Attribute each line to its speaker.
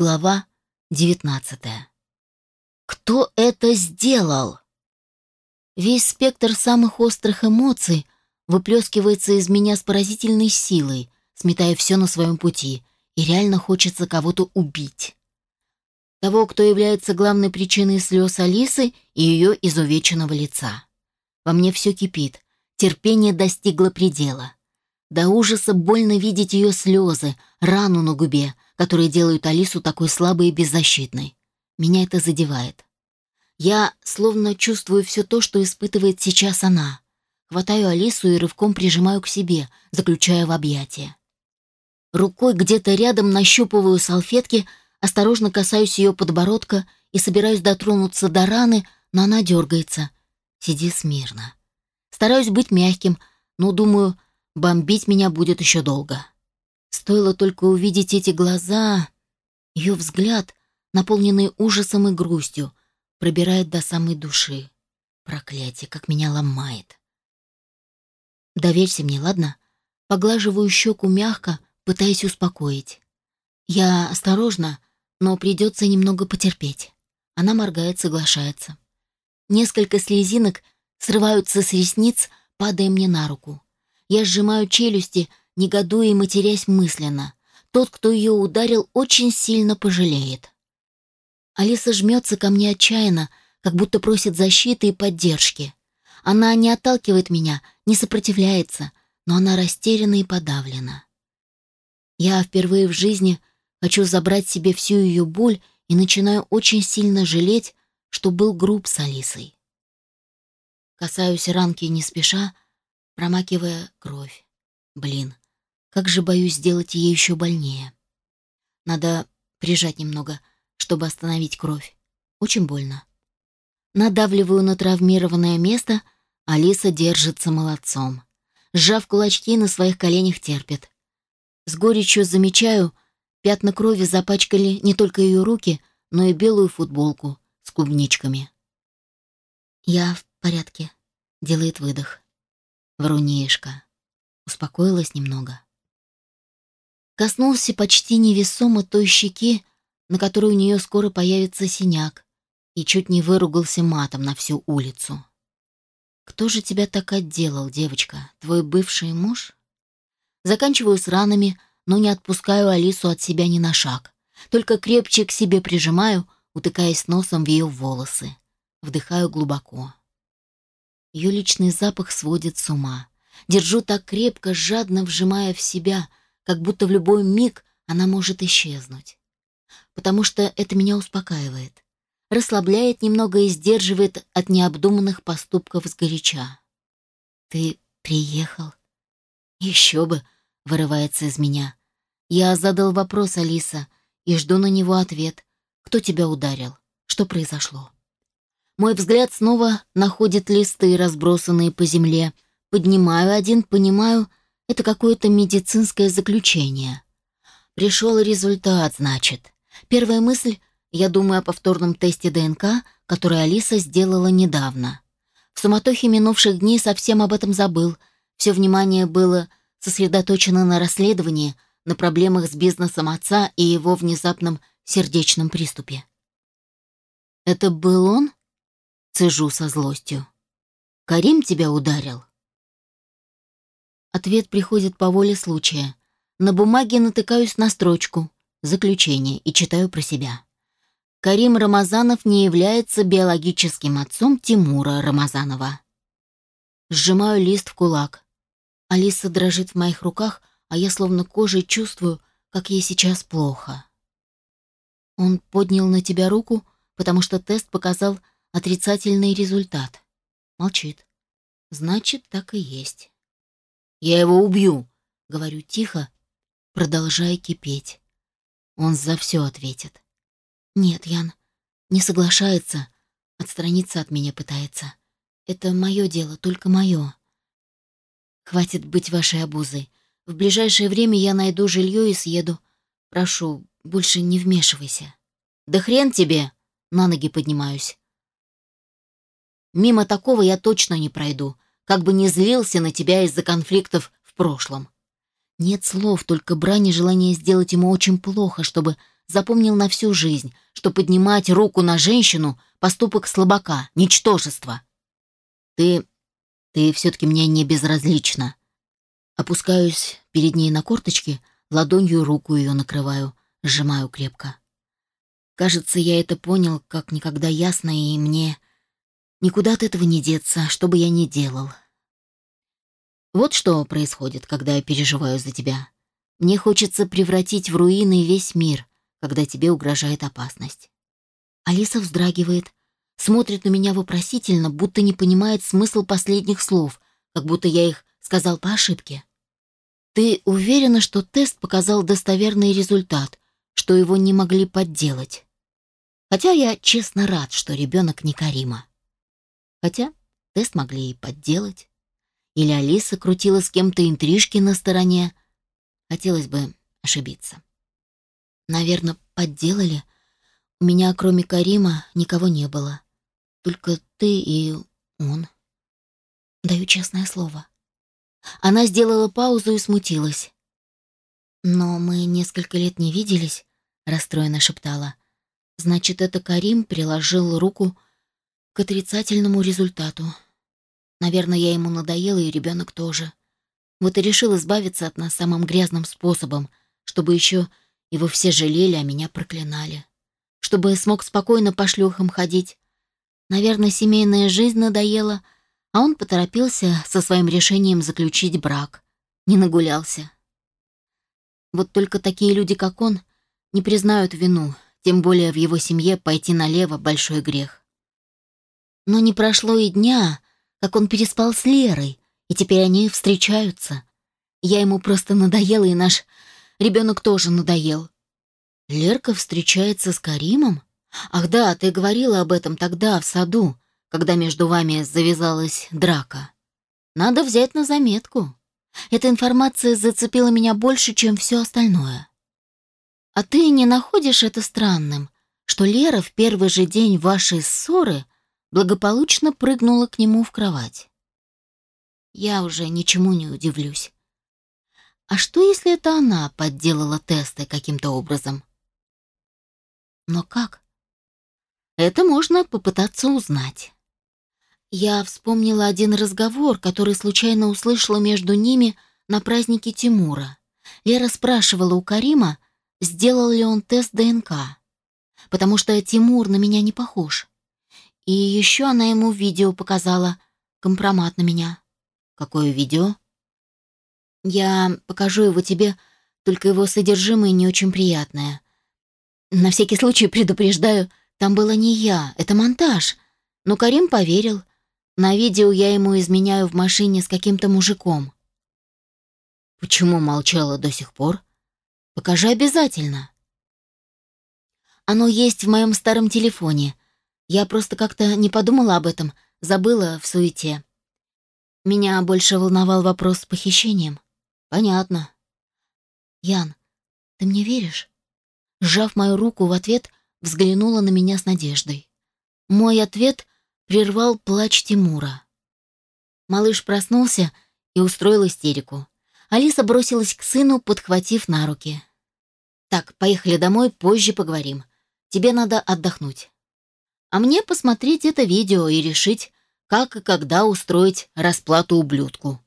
Speaker 1: Глава 19. Кто это сделал? Весь спектр самых острых эмоций выплескивается из меня с поразительной силой, сметая все на своем пути, и реально хочется кого-то убить. Того, кто является главной причиной слез Алисы и ее изувеченного лица. Во мне все кипит, терпение достигло предела. До ужаса больно видеть ее слезы, рану на губе, которые делают Алису такой слабой и беззащитной. Меня это задевает. Я словно чувствую все то, что испытывает сейчас она. Хватаю Алису и рывком прижимаю к себе, заключая в объятия. Рукой где-то рядом нащупываю салфетки, осторожно касаюсь ее подбородка и собираюсь дотронуться до раны, но она дергается. Сиди смирно. Стараюсь быть мягким, но думаю, Бомбить меня будет еще долго. Стоило только увидеть эти глаза, ее взгляд, наполненный ужасом и грустью, пробирает до самой души. Проклятие, как меня ломает. Доверься мне, ладно? Поглаживаю щеку мягко, пытаясь успокоить. Я осторожно, но придется немного потерпеть. Она моргает, соглашается. Несколько слезинок срываются с ресниц, падая мне на руку. Я сжимаю челюсти, негодуя и матерясь мысленно. Тот, кто ее ударил, очень сильно пожалеет. Алиса жмется ко мне отчаянно, как будто просит защиты и поддержки. Она не отталкивает меня, не сопротивляется, но она растеряна и подавлена. Я впервые в жизни хочу забрать себе всю ее боль и начинаю очень сильно жалеть, что был груб с Алисой. Касаюсь ранки не спеша, промакивая кровь. Блин, как же боюсь сделать ей еще больнее. Надо прижать немного, чтобы остановить кровь. Очень больно. Надавливаю на травмированное место, Алиса держится молодцом. Сжав кулачки, на своих коленях терпит. С горечью замечаю, пятна крови запачкали не только ее руки, но и белую футболку с клубничками. «Я в порядке», — делает выдох. Врунишка. Успокоилась немного. Коснулся почти невесомо той щеки, на которой у нее скоро появится синяк, и чуть не выругался матом на всю улицу. «Кто же тебя так отделал, девочка? Твой бывший муж?» Заканчиваю с ранами, но не отпускаю Алису от себя ни на шаг. Только крепче к себе прижимаю, утыкаясь носом в ее волосы. Вдыхаю глубоко. Ее личный запах сводит с ума. Держу так крепко, жадно вжимая в себя, как будто в любой миг она может исчезнуть. Потому что это меня успокаивает. Расслабляет немного и сдерживает от необдуманных поступков сгоряча. «Ты приехал?» «Еще бы!» — вырывается из меня. Я задал вопрос Алиса и жду на него ответ. «Кто тебя ударил? Что произошло?» Мой взгляд снова находит листы, разбросанные по земле. Поднимаю один, понимаю, это какое-то медицинское заключение. Пришел результат, значит. Первая мысль, я думаю о повторном тесте ДНК, который Алиса сделала недавно. В суматохе минувших дней совсем об этом забыл. Все внимание было сосредоточено на расследовании, на проблемах с бизнесом отца и его внезапном сердечном приступе. «Это был он?» Цежу со злостью. «Карим тебя ударил?» Ответ приходит по воле случая. На бумаге натыкаюсь на строчку «Заключение» и читаю про себя. Карим Рамазанов не является биологическим отцом Тимура Рамазанова. Сжимаю лист в кулак. Алиса дрожит в моих руках, а я словно кожей чувствую, как ей сейчас плохо. Он поднял на тебя руку, потому что тест показал отрицательный результат. Молчит. Значит, так и есть. «Я его убью», — говорю тихо, продолжая кипеть. Он за все ответит. «Нет, Ян, не соглашается, отстраниться от меня пытается. Это мое дело, только мое. Хватит быть вашей обузой. В ближайшее время я найду жилье и съеду. Прошу, больше не вмешивайся». «Да хрен тебе!» — на ноги поднимаюсь. Мимо такого я точно не пройду, как бы не злился на тебя из-за конфликтов в прошлом. Нет слов, только брань и желание сделать ему очень плохо, чтобы запомнил на всю жизнь, что поднимать руку на женщину — поступок слабака, ничтожество. Ты... ты все-таки мне не безразлична. Опускаюсь перед ней на корточки, ладонью руку ее накрываю, сжимаю крепко. Кажется, я это понял как никогда ясно, и мне никуда от этого не деться, что бы я ни делал. Вот что происходит, когда я переживаю за тебя. Мне хочется превратить в руины весь мир, когда тебе угрожает опасность. Алиса вздрагивает, смотрит на меня вопросительно, будто не понимает смысл последних слов, как будто я их сказал по ошибке. Ты уверена, что тест показал достоверный результат, что его не могли подделать? Хотя я честно рад, что ребенок не Карима. Хотя тест могли и подделать. Или Алиса крутила с кем-то интрижки на стороне. Хотелось бы ошибиться. Наверное, подделали. У меня, кроме Карима, никого не было. Только ты и он. Даю честное слово. Она сделала паузу и смутилась. «Но мы несколько лет не виделись», — расстроенно шептала. Значит, это Карим приложил руку к отрицательному результату. Наверное, я ему надоела, и ребенок тоже. Вот и решил избавиться от нас самым грязным способом, чтобы еще его все жалели, а меня проклинали. Чтобы смог спокойно по шлюхам ходить. Наверное, семейная жизнь надоела, а он поторопился со своим решением заключить брак. Не нагулялся. Вот только такие люди, как он, не признают вину, тем более в его семье пойти налево — большой грех. Но не прошло и дня, как он переспал с Лерой, и теперь они встречаются. Я ему просто надоела, и наш ребенок тоже надоел. Лерка встречается с Каримом? Ах да, ты говорила об этом тогда, в саду, когда между вами завязалась драка. Надо взять на заметку. Эта информация зацепила меня больше, чем все остальное. А ты не находишь это странным, что Лера в первый же день вашей ссоры благополучно прыгнула к нему в кровать? Я уже ничему не удивлюсь. А что, если это она подделала тесты каким-то образом? Но как? Это можно попытаться узнать. Я вспомнила один разговор, который случайно услышала между ними на празднике Тимура. Лера спрашивала у Карима, сделал ли он тест ДНК, потому что Тимур на меня не похож. И еще она ему видео показала, компромат на меня. Какое видео? Я покажу его тебе, только его содержимое не очень приятное. На всякий случай предупреждаю, там было не я, это монтаж. Но Карим поверил. На видео я ему изменяю в машине с каким-то мужиком. Почему молчала до сих пор? Покажи обязательно. Оно есть в моем старом телефоне. Я просто как-то не подумала об этом, забыла в суете. Меня больше волновал вопрос с похищением. Понятно. Ян, ты мне веришь? Сжав мою руку в ответ, взглянула на меня с надеждой. Мой ответ прервал плач Тимура. Малыш проснулся и устроил истерику. Алиса бросилась к сыну, подхватив на руки. «Так, поехали домой, позже поговорим. Тебе надо отдохнуть. А мне посмотреть это видео и решить, как и когда устроить расплату ублюдку».